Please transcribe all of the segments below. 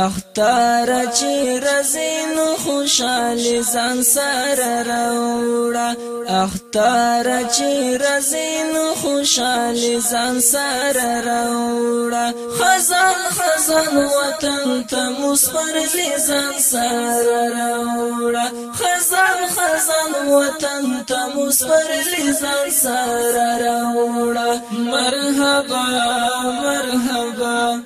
اختر چې رزین خوشاله ځان سره راوړه اختر چې رزین خوشاله ځان سره راوړه خزان خزان وطن ته مسفر ځان سره راوړه خزان خزان وطن ته مسفر ځان سره راوړه مرحبا مرحبا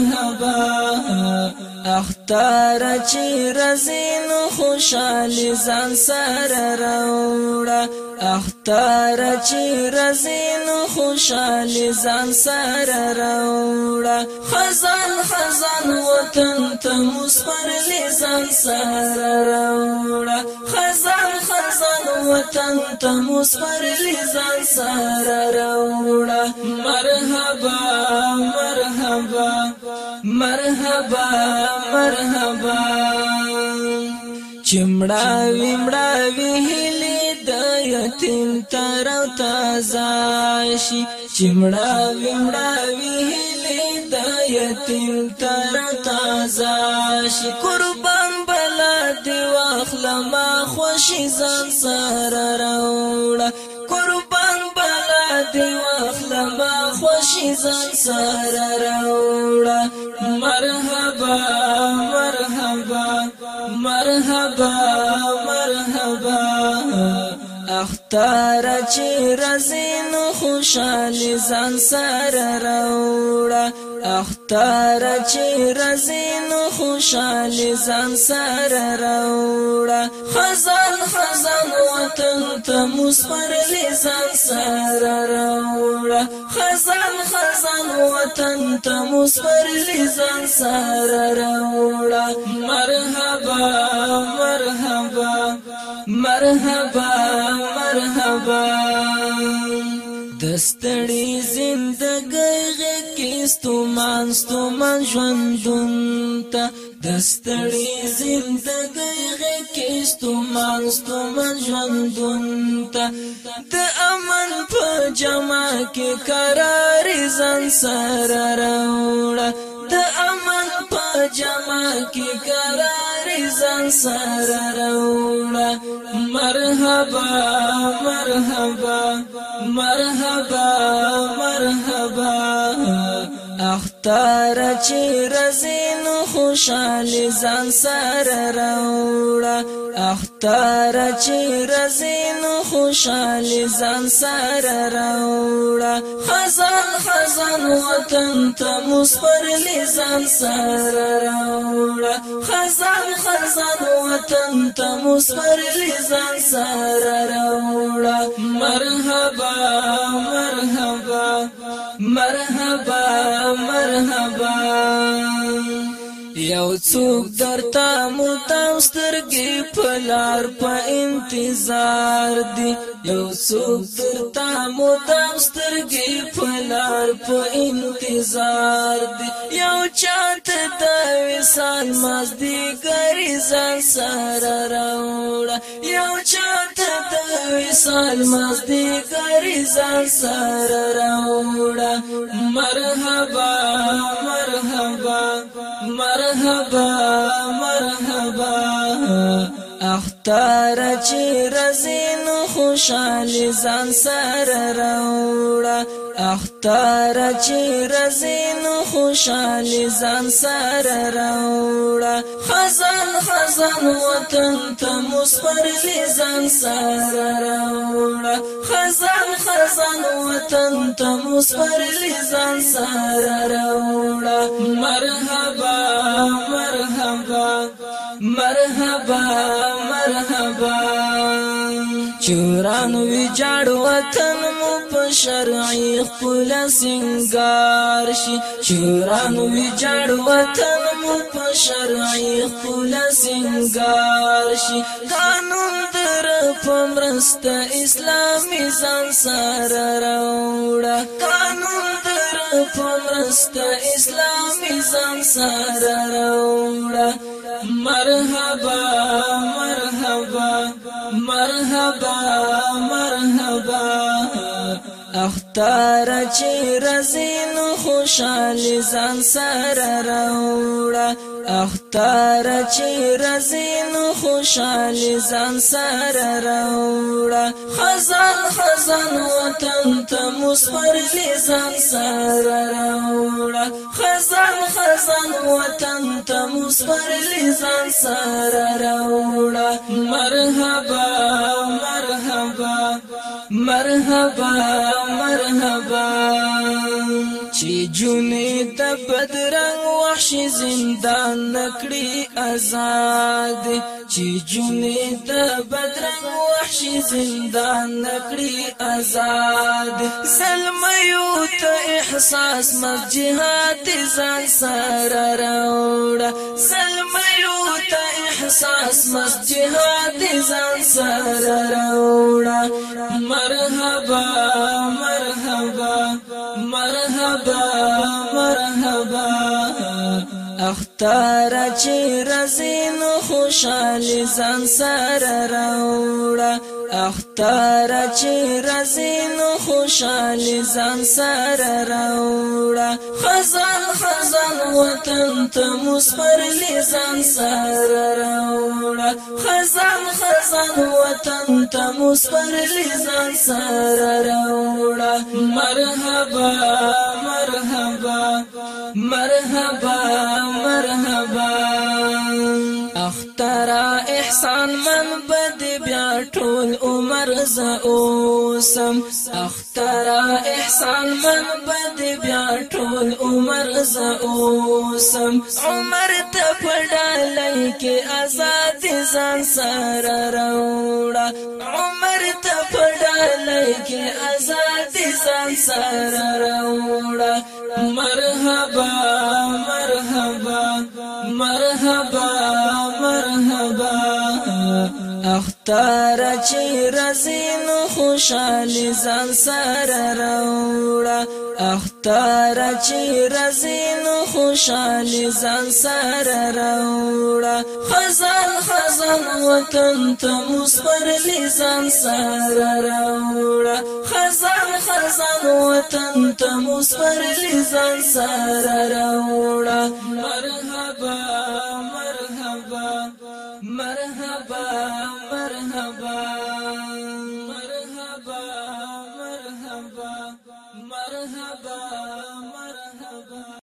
مرحبا اختار چې رزین خوشالي ځان سره راوړه اختر چې رزین خوشاله ځان سره راوړه خزان خزان وطن ته مسخر لزان سره راوړه خزان خزان وطن ته مسخر لزان سره راوړه مرحبا مرحبا مرحبا مرحبا چمړاوي مړاوي یتیم تر او تازه شي چمړا ومړا ویلې د یتیم تر او تازه شي قربان بلا دی واخلما خوشي ځان سره راوړه قربان بلا دی واخلما خوشي ځان سره راوړه مرحبا مرحبا مرحبا تار چې رزین خوشالي ځان سره راوړه اختر چې رزین خوشالي ځان سره راوړه خزان خزان وطن ته مسفر لسان سره راوړه خزان خزان وطن ته مسفر لسان سره راوړه مرحبا مرحبا مرحبا مرحبا دستړي زندګۍ غکې ستومان ستومان ژوندون ته دستړي زندګۍ غکې ستومان ستومان ژوندون ته د امن په جما کې قرار ځان سره راوړه د امن په جما کې قرار ځان سره راوړه مرحبا مرحبا مرحبا مرحبا اختر چې رزین خوشحال ځان سره راوړه اختر چې رزین خوشحال ځان سره راوړه خزان خزان وطن ته مصبر لزان سره راوړه خزان خزان وطن ته مصبر لزان سره راوړه مرحبا مرحبا مرحبا مرحبا یو څوک درته مدام سترګې پلار په انتظار دی یو څوک درته مدام سترګې پلار په انتظار دی یو چاته د وسال مزدي ګری ځان سره راوړ یو چاته وصال مزدی کری زان سر روڑا مرحبا مرحبا مرحبا مرحبا اختار چی رزین خوشحال زان سر روڑا اختر چې رزین خوشحال ځان سره راوړه خزان خزان وطن ته مصبر ځان سره راوړه خزان خزان وطن ته مصبر ځان سره راوړه مرحبا مرحبا مرحبا شوران وی جاړ وطن مو په شرعي خپل سنگار شي شوران وی جاړ وطن مو په شرعي خپل سنگار شي قانون در پمرست اسلامي ځان سره راوړه قانون در پمرست اسلامي ځان سره راوړه مرحبا مرحبا هبا اختار چې رزین خوشحال ځان سره راوړه اختار چې رزین خوشحال ځان سره راوړه خزان خزان وطن ته مصبر ځان سره راوړه خزان خزان وطن ته مصبر ځان سره راوړه مرحبا مرحبا مرحبا مرحبا چې جونې د بدرنګ وحشي زندان نکړي آزاد چې جونې د بدرنګ وحشي زندان نکړي آزاد سلمیو ته احساس مجهات ځان سره راوړه سلمیو ته احساس مجهات ځان سره راوړه مرحبا مرحبا مرحبا مرحبا اختار چې رزین خوشاله ځان سره راوړه اختار چې رزین خوشاله ځان سره راوړه خزان خزان وطن ته مسفر لزان سره راوړه خزان خزان وطن ته مسفر لزان سره راوړه مرحبا مرحبا مرحبا مرحبا احسان من بد بیا ټول عمر ز اوسم اختر احسان من بد بیا ټول عمر ز اوسم عمر ته پړلای کې آزاد ځان سره راوړه عمر ته پړلای کې آزاد ځان سره راوړه مرحبا مرحبا مرحبا تر چې رزین خوشالي ځان سره راوړه اختر چې رزین خوشالي ځان سره راوړه خزان خزان وطن ته مصبر لزان سره راوړه خزان خزان وطن ته مصبر لزان سره راوړه